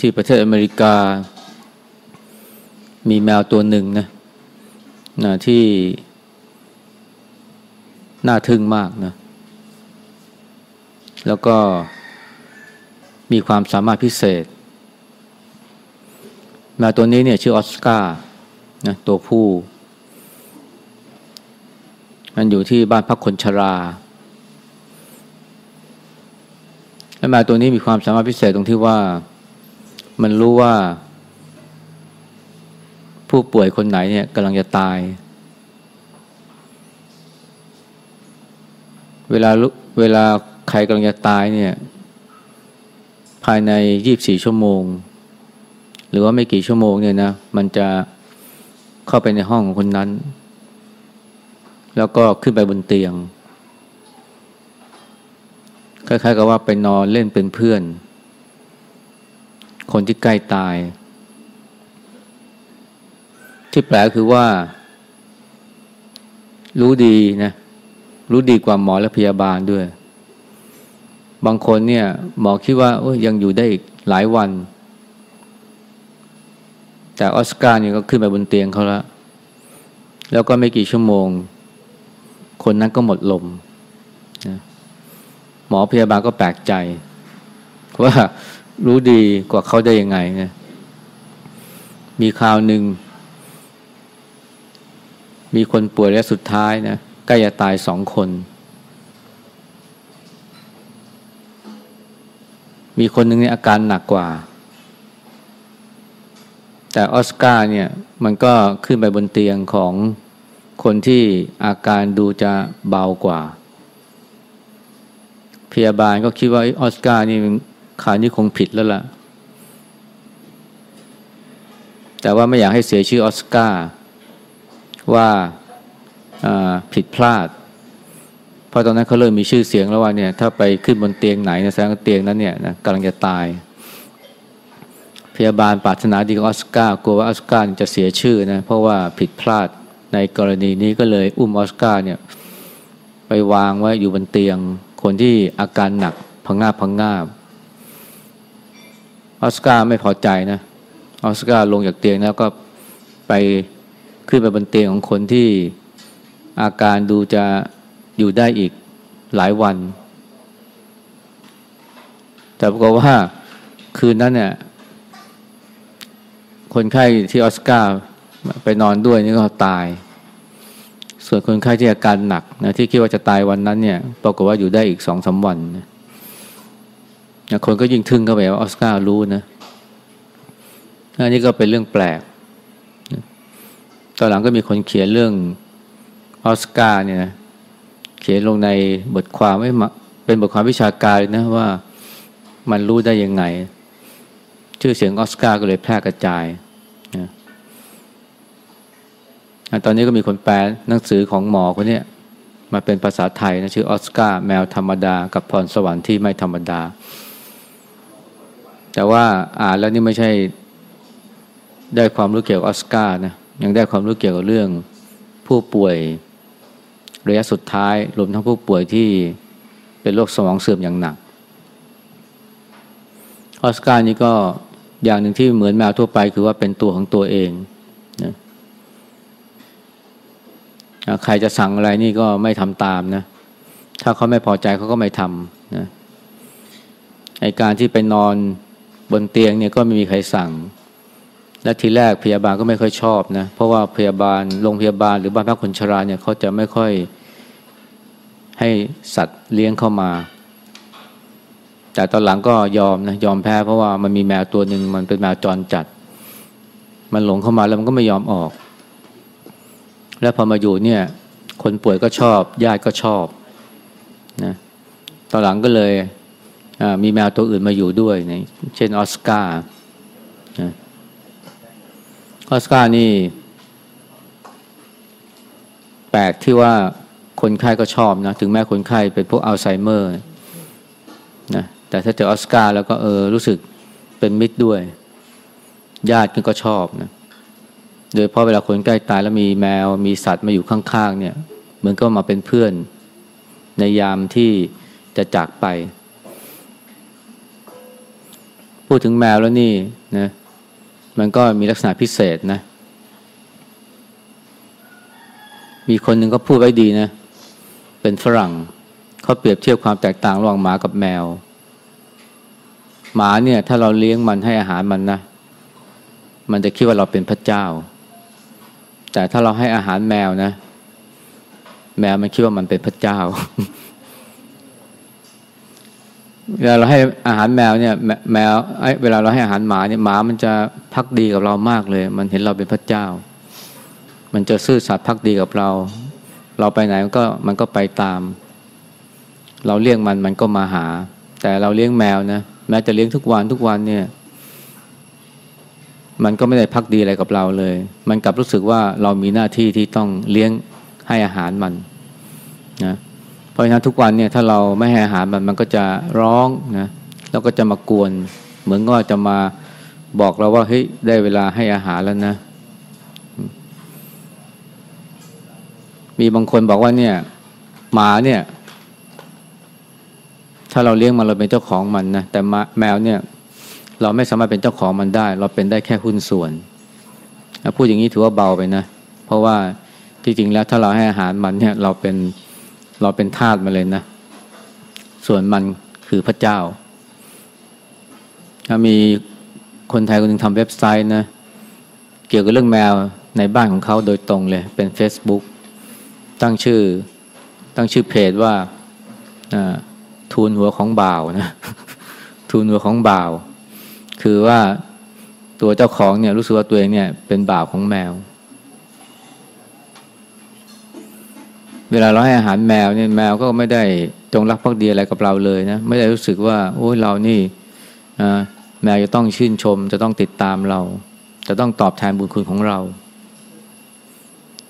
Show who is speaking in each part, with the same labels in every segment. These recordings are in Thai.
Speaker 1: ที่ประเทศอเมริกา มีแมวตัวหนึ่งนะนะที่น่าทึ่งมากนะ แล้วก็มีความสามารถพิเศษ แมวตัวนี้เนี่ยชื่อออสการ์นะตัวผู้ มันอยู่ที่บ้านพักคนชราและแมวตัวนี้มีความสามารถพิเศษตรงที่ว่า มันรู้ว่า ผู้ป่วยคนไหนเนี่ยกำลังจะตาย เวลาเวลาใครกำลังจะตายเนี่ย ภายในยี่บสี่ชั่วโมง หรือว่าไม่กี่ชั่วโมงเนี่ยนะ มันจะเข้าไปในห้องของคนนั้น แล้วก็ขึ้นไปบนเตียงคล้ายๆกับว่าไปนอนเล่นเป็นเพื่อน คนที่ใกล้ตาย ที่แปลคือว่า รู้ดีนะรู้ดีกว่าหมอและพยาบาลด้วย บางคนเนี่ย หมอคิดว่ายังอยู่ได้อีกหลายวัน แต่ออสการ์เนี่ยก็ขึ้นไปบนเตียงเขาแล้ว แล้วก็ไม่กี่ชั่วโมง คนนั้นก็หมดลมนะหมอพยาบาลก็แปลกใจว่า รู้ดีกว่าเขาได้ยังไงนะมีข่าวหนึ่ง มีคนป่วยและสุดท้ายนะใกล้จะตายสองคน มีคนหนึ่งเนี่ยอาการหนักกว่า แต่ออสการ์เนี่ยมันก็ขึ้นไปบนเตียงของคนที่อาการดูจะเบากว่า พยาบาลก็คิดว่าออสการ์นี่ ขานี่คงผิดแล้วล่ะ แต่ว่าไม่อยากให้เสียชื่อออสการ์ว่าผิดพลาด เพราะตอนนั้นเขาเริ่มมีชื่อเสียงแล้วว่าเนี่ยถ้าไปขึ้นบนเตียงไหนนะแสดงว่าเตียงนั้นเนี่ยนะกำลังจะตาย พยาบาลปรารถนาดีกับออสการ์กลัวว่าออสการ์จะเสียชื่อนะเพราะว่าผิดพลาดในกรณีนี้ก็เลยอุ้มออสการ์เนี่ยไปวางไว้อยู่บนเตียง คนที่อาการหนักพังงาบพังงาบ ออสการ์ไม่พอใจนะออสการ์ลงจากเตียงแล้วก็ไปขึ้นไปบนเตียงของคนที่อาการดูจะอยู่ได้อีกหลายวัน แต่ปรากฏว่าคืนนั้นเนี่ยคนไข้ที่ออสการ์ไปนอนด้วยนี่ก็ตาย ส่วนคนไข้ที่อาการหนักนะที่คิดว่าจะตายวันนั้นเนี่ยปรากฏว่าอยู่ได้อีกสองสาวันนะ คนก็ยิ่งทึ่งเข้าไปว่าออสการ์รู้นะอันนี้ก็เป็นเรื่องแปลก ตอนหลังก็มีคนเขียนเรื่องออสการ์เนี่ยนะเขียนลงในบทความไม่เป็นบทความวิชาการนะว่ามันรู้ได้ยังไง ชื่อเสียงออสการ์ก็เลยแพร่กระจายนะตอนนี้ก็มีคนแปลหนังสือของหมอคนนี้มาเป็นภาษาไทยนะชื่อออสการ์แมวธรรมดา กับพรสวรรค์ที่ไม่ธรรมดา แต่ว่าอ่านแล้วนี่ไม่ใช่ได้ความรู้เกี่ยวกับออสการ์นะยังได้ความรู้เกี่ยวกับเรื่องผู้ป่วยระยะสุดท้าย รวมทั้งผู้ป่วยที่เป็นโรคสมองเสื่อมอย่างหนัก ออสการ์นี่ก็อย่างหนึ่งที่เหมือนแมวทั่วไปคือว่าเป็นตัวของตัวเองนะใครจะสั่งอะไรนี่ก็ไม่ทำตามนะ ถ้าเขาไม่พอใจเขาก็ไม่ทำนะไอการที่ไปนอน บนเตียงเนี่ยก็ไม่มีใครสั่ง และทีแรกพยาบาลก็ไม่ค่อยชอบนะ เพราะว่าพยาบาลโรงพยาบาลหรือบ้านพักคนชราเนี่ยเขาจะไม่ค่อยให้สัตว์เลี้ยงเข้ามา แต่ตอนหลังก็ยอมนะยอมแพ้เพราะว่ามันมีแมวตัวหนึ่งมันเป็นแมวจรจัด มันหลงเข้ามาแล้วมันก็ไม่ยอมออก แล้วพอมาอยู่เนี่ยคนป่วยก็ชอบญาติก็ชอบนะตอนหลังก็เลย มีแมวตัวอื่นมาอยู่ด้วยนะเช่นออสการ์ออสการ์นี่ แปลกที่ว่าคนไข้ก็ชอบนะ ถึงแม้คนไข้เป็นพวกอัลไซเมอร์นะแต่ถ้าเจอออสการ์แล้วก็เออรู้สึกเป็นมิตรด้วย ญาติก็ชอบนะโดยเพราะเวลาคนใกล้ตายแล้วมีแมวมีสัตว์มาอยู่ข้างๆเนี่ย เหมือนก็มาเป็นเพื่อนในยามที่จะจากไป พูดถึงแมวแล้วนี่นะมันก็มีลักษณะพิเศษนะ มีคนหนึ่งก็พูดไว้ดีนะ เป็นฝรั่งเขาเปรียบเทียบความแตกต่างระหว่างหมากับแมว หมาเนี่ย ถ้าเราเลี้ยงมันให้อาหารมันนะ มันจะคิดว่าเราเป็นพระเจ้า แต่ถ้าเราให้อาหารแมวนะ แมวมันคิดว่ามันเป็นพระเจ้า เวลาเราให้อาหารแมวเนี่ยแมวเวลาเราให้อาหารหมาเนี่ยหมามันจะพักดีกับเรามากเลย มันเห็นเราเป็นพระเจ้า มันจะซื่อสัตย์พักดีกับเรา เราไปไหนมันก็มันก็ไปตาม เราเลี้ยงมันมันก็มาหา แต่เราเลี้ยงแมวนะแม้จะเลี้ยงทุกวันทุกวันเนี่ย มันก็ไม่ได้พักดีอะไรกับเราเลย มันกลับรู้สึกว่าเรามีหน้าที่ที่ต้องเลี้ยงให้อาหารมันนะ ราะฉะนั้นทุกวันเนี่ยถ้าเราไม่ให้อาหารมันมันก็จะร้องนะแล้วก็จะมากวน เหมือนก็จะมาบอกเราว่าเฮ้ยได้เวลาให้อาหารแล้วนะ มีบางคนบอกว่าเนี่ย หมาเนี่ย ถ้าเราเลี้ยงมันเราเป็นเจ้าของมันนะแต่แมวเนี่ย เราไม่สามารถเป็นเจ้าของมันได้ เราเป็นได้แค่หุ้นส่วนพูดอย่างนี้ถือว่าเบาไปนะเพราะว่าที่จริงแล้วถ้าเราให้อาหารมันเนี่ย เราเป็นเเราเป็นทาสมาเลยนะ ส่วนมันคือพระเจ้า ถ้ามีคนไทยคนหนึ่งทำเว็บไซต์นะ เกี่ยวกับเรื่องแมวในบ้านของเขาโดยตรงเลย เป็น Facebook ตั้งชื่อ ตั้งชื่อเพจว่าทูนหัวของบ่าวนะทูนหัวของบ่าว คือว่าตัวเจ้าของเนี่ยรู้สึกว่าตัวเองเนี่ยเป็นบ่าวของแมว เวลาเราให้อาหารแมวเนี่ยแมวก็ไม่ได้จงรักภักดีอะไรกับเราเลยนะไม่ได้รู้สึกว่าโอ้ยเรานี่แมวจะต้องชื่นชม จะต้องติดตามเรา จะต้องตอบแทนบุญคุณของเรา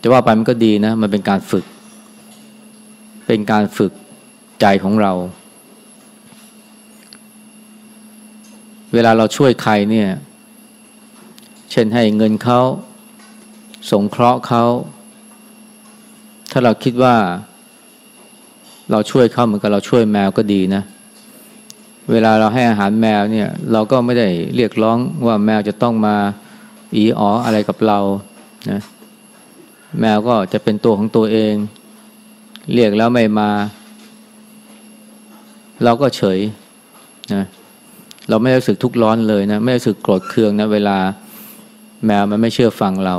Speaker 1: จะว่าไปมันก็ดีนะ มันเป็นการฝึก เป็นการฝึกใจของเรา เวลาเราช่วยใครเนี่ย เช่นให้เงินเขาสงเคราะห์เขาาเราคิดว่า เราช่วยเขาเหมือนกับเราช่วยแมวก็ดีนะ เวลาเราให้อาหารแมวเนี่ย เราก็ไม่ได้เรียกร้องว่าแมวจะต้องมาอีอ๋ออะไรกับเรานะแมวก็จะเป็นตัวของตัวเอง เรียกแล้วไม่มา เราก็เฉยนะเราไม่รู้สึกทุกข์ร้อนเลยนะไม่รู้สึกโกรธเคืองนะเวลาแมวมันไม่เชื่อฟังเรา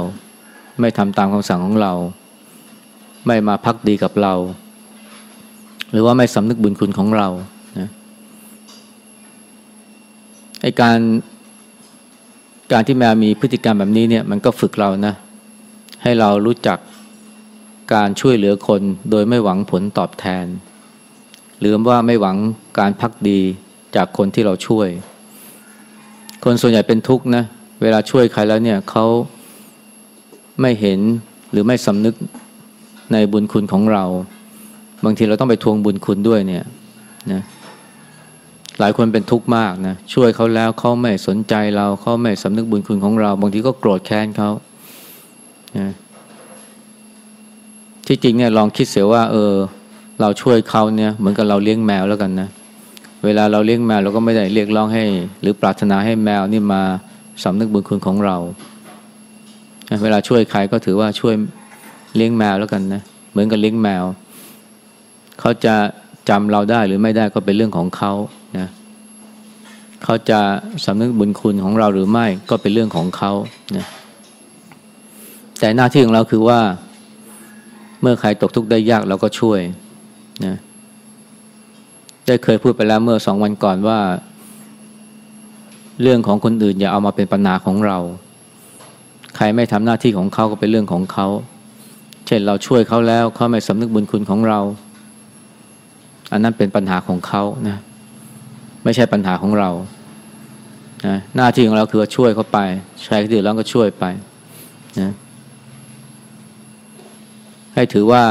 Speaker 1: ไม่ทำตามคำสั่งของเรา ไม่มาพักดีกับเรา หรือว่าไม่สำนึกบุญคุณของเรานะไอการการที่แมวมีพฤติกรรมแบบนี้เนี่ยมันก็ฝึกเรานะ ให้เรารู้จักการช่วยเหลือคนโดยไม่หวังผลตอบแทน หรือว่าไม่หวังการพักดีจากคนที่เราช่วย คนส่วนใหญ่เป็นทุกข์นะเวลาช่วยใครแล้วเนี่ยเขาไม่เห็นหรือไม่สำนึก ในบุญคุณของเรา บางทีเราต้องไปทวงบุญคุณด้วยเนี่ยนะหลายคนเป็นทุกข์มากนะช่วยเขาแล้วเขาไม่สนใจเราเขาไม่สำนึกบุญคุณของเรา บางทีก็โกรธแค้นเขานะที่จริงเนี่ยลองคิดเสียว่า เออ เราช่วยเขาเนี่ยเหมือนกับเราเลี้ยงแมวแล้วกันนะเวลาเราเลี้ยงแมวเราก็ไม่ได้เรียกร้องให้ หรือปรารถนาให้แมวนี่มาสำนึกบุญคุณของเรา เวลาช่วยใครก็ถือว่าช่วยเลี้ยงแมวแล้วกันนะ เหมือนกับเลี้ยงแมว เขาจะจำเราได้หรือไม่ได้ก็เป็นเรื่องของเขานะเขาจะสำนึกบุญคุณของเราหรือไม่ก็เป็นเรื่องของเขานะแต่หน้าที่ของเราคือว่า เมื่อใครตกทุกข์ได้ยากเราก็ช่วยนะได้เคยพูดไปแล้วเมื่อสองวันก่อนว่า เรื่องของคนอื่นอย่าเอามาเป็นปัญหาของเรา ใครไม่ทำหน้าที่ของเขาก็เป็นเรื่องของเขา เช่นเราช่วยเขาแล้วเขาไม่สำนึกบุญคุณของเรา อันนั้นเป็นปัญหาของเขานะไม่ใช่ปัญหาของเรานะหน้าที่ของเราคือช่วยเขาไปใช้ที่เดือดร้อนก็ช่วยไปนะให้ถือว่า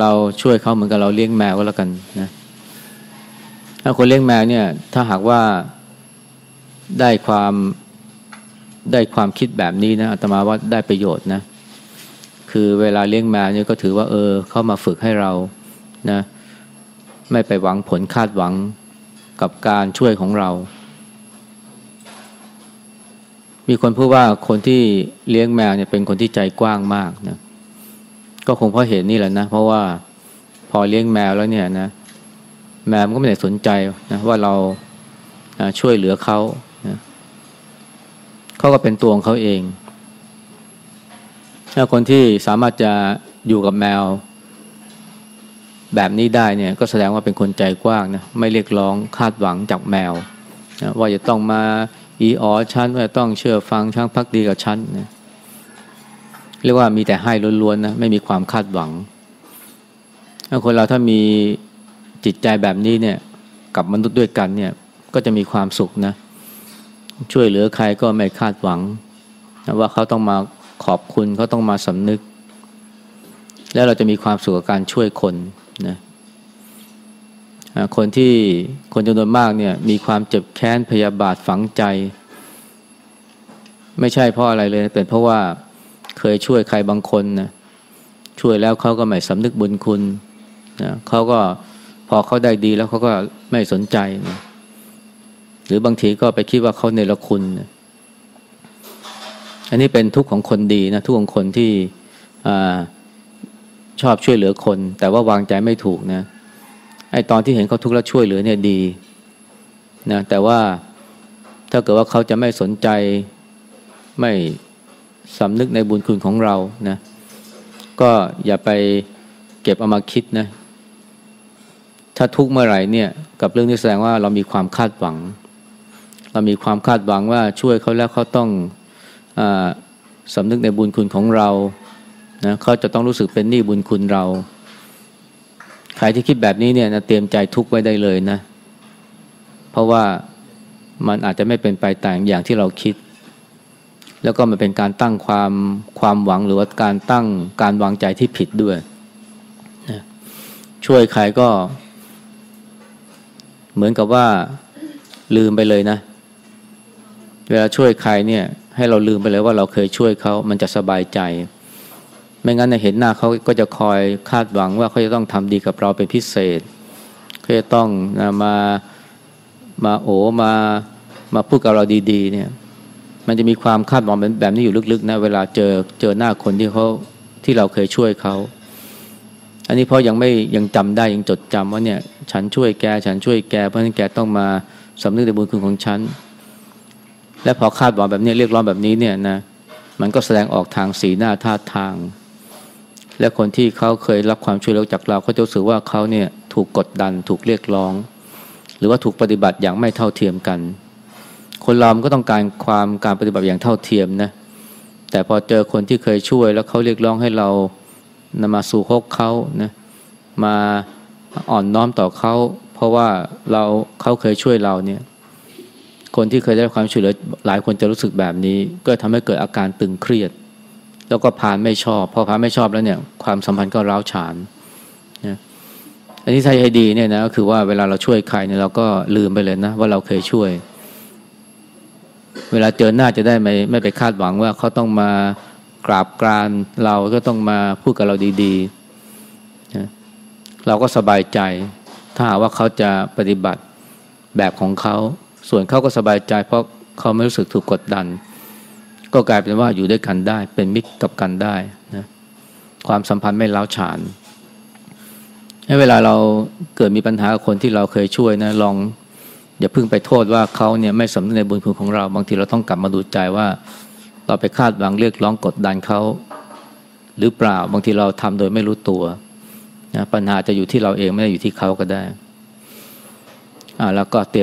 Speaker 1: เราช่วยเขาเหมือนกับเราเลี้ยงแมวก็แล้วกันนะถ้าคนเลี้ยงแมวเนี่ยถ้าหากว่าได้ความได้ความคิดแบบนี้นะอาตมาว่าได้ประโยชน์นะ คือเวลาเลี้ยงแมวเนี่ยก็ถือว่า เออ เข้ามาฝึกให้เรานะไม่ไปหวังผลคาดหวังกับการช่วยของเรา มีคนพูดว่าคนที่เลี้ยงแมวเนี่ยเป็นคนที่ใจกว้างมากนะก็คงเพราะเหตุนี้แหละนะ เพราะว่าพอเลี้ยงแมวแล้วเนี่ยนะ แมวมันก็ไม่ได้สนใจนะว่าเราช่วยเหลือเขานะเขาก็เป็นตัวของเขาเอง ถ้าคนที่สามารถจะอยู่กับแมวแบบนี้ได้เนี่ยก็แสดงว่าเป็นคนใจกว้างนะไม่เรียกร้องคาดหวังจากแมวนะว่าจะต้องมาอีอ๋อฉันว่าต้องเชื่อฟังช่างพักดีกับฉันนะเรียกว่ามีแต่ให้ล้วนๆนะไม่มีความคาดหวังถ้าคนเราถ้ามีจิตใจแบบนี้เนี่ยกับมนุษย์ด้วยกันเนี่ยก็จะมีความสุขนะช่วยเหลือใครก็ไม่คาดหวังนะว่าเขาต้องมา ขอบคุณเขาต้องมาสำนึก แล้วเราจะมีความสุขกับการช่วยคนนะคนที่คนจำนวนมากเนี่ยมีความเจ็บแค้นพยาบาทฝังใจ ไม่ใช่เพราะอะไรเลย เป็นเพราะว่าเคยช่วยใครบางคนนะช่วยแล้วเขาก็ไม่สำนึกบุญคุณนะเขาก็พอเขาได้ดีแล้วเขาก็ไม่สนใจนะหรือบางทีก็ไปคิดว่าเขาเนรคุณนะ อันนี้เป็นทุกข์ของคนดีนะทุกข์ของคนที่อชอบช่วยเหลือคน แต่ว่าวางใจไม่ถูกนะไอตอนที่เห็นเขาทุกข์แล้วช่วยเหลือเนี่ยดีนะแต่ว่าถ้าเกิดว่าเขาจะไม่สนใจไม่สำนึกในบุญคุณของเรานะก็อย่าไปเก็บเอามาคิดนะถ้าทุกข์เมื่อไหร่เนี่ยกับเรื่องนี้แสดงว่าเรามีความคาดหวัง เรามีความคาดหวังว่าช่วยเขาแล้วเขาต้อง สำนึกในบุญคุณของเรานะเขาจะต้องรู้สึกเป็นหนี้บุญคุณเรา ใครที่คิดแบบนี้เนี่ยนะเตรียมใจทุกข์ไว้ได้เลยนะ เพราะว่ามันอาจจะไม่เป็นไปตามอย่างที่เราคิด แล้วก็มันเป็นการตั้งความความหวังหรือว่าการตั้งการวางใจที่ผิดด้วยนะช่วยใครก็ เหมือนกับว่าลืมไปเลยนะ เวลาช่วยใครเนี่ย ให้เราลืมไปเลยว่าเราเคยช่วยเขามันจะสบายใจ ไม่งั้นเห็นหน้าเขาก็จะคอยคาดหวังว่าเขาจะต้องทำดีกับเราเป็นพิเศษเขาจะต้องนะมามาโอมามาพูดกับเราดีๆเนี่ยมันจะมีความคาดหวังแบบนี้อยู่ลึกๆนะเวลาเจอเจอหน้าคนที่เขาที่เราเคยช่วยเขา อันนี้เพราะยังไม่ยังจำได้ยังจดจำว่าเนี่ยฉันช่วยแกฉันช่วยแกเพราะฉะนั้นแกต้องมาสำนึกในบุญคุณของฉัน และพอคาดหวังแบบนี้เรียกร้องแบบนี้เนี่ยนะมันก็แสดงออกทางสีหน้าท่าทาง และคนที่เขาเคยรับความช่วยเหลือจากเราเขาจะรู้สึกว่าเขาเนี่ยถูกกดดันถูกเรียกร้อง หรือว่าถูกปฏิบัติอย่างไม่เท่าเทียมกัน คนเราก็ต้องการความการปฏิบัติอย่างเท่าเทียมนะแต่พอเจอคนที่เคยช่วยแล้วเขาเรียกร้องให้เรานำมาสู่ฮกเขานะมาอ่อนน้อมต่อเขาเพราะว่าเราเขาเคยช่วยเราเนี่ย คนที่เคยได้ความช่วยเหลือหลายคนจะรู้สึกแบบนี้ ก็ทำให้เกิดอาการตึงเครียด แล้วก็พานไม่ชอบพอพานไม่ชอบแล้วเนี่ยความสัมพันธ์ก็ร้าวฉานนะอันนี้ใช้ให้ดีเนี่ยนะก็คือว่าเวลาเราช่วยใครเนี่ยเราก็ลืมไปเลยนะว่าเราเคยช่วย เวลาเจอหน้าจะได้ไม่ไม่ไปคาดหวังว่าเขาต้องมากราบกรานเราก็ต้องมาพูดกับเราดีๆนะเราก็สบายใจ ถ้าหากว่าเขาจะปฏิบัติแบบของเขา ส่วนเขาก็สบายใจเพราะเขาไม่รู้สึกถูกกดดัน ก็กลายเป็นว่าอยู่ด้วยกันได้ เป็นมิตรกับกันได้นะความสัมพันธ์ไม่ล้าวฉานให้เวลาเราเกิดมีปัญหากับคนที่เราเคยช่วยนะลองอย่าเพิ่งไปโทษว่าเขาเนี่ยไม่สำนึกในบุญคุณของเรา บางทีเราต้องกลับมาดูใจว่า เราไปคาดหวังเรียกร้องกดดันเขาหรือเปล่าบางทีเราทำโดยไม่รู้ตัวนะปัญหาจะอยู่ที่เราเองไม่ได้อยู่ที่เขาก็ได้อ่าแล้วก็เตรียม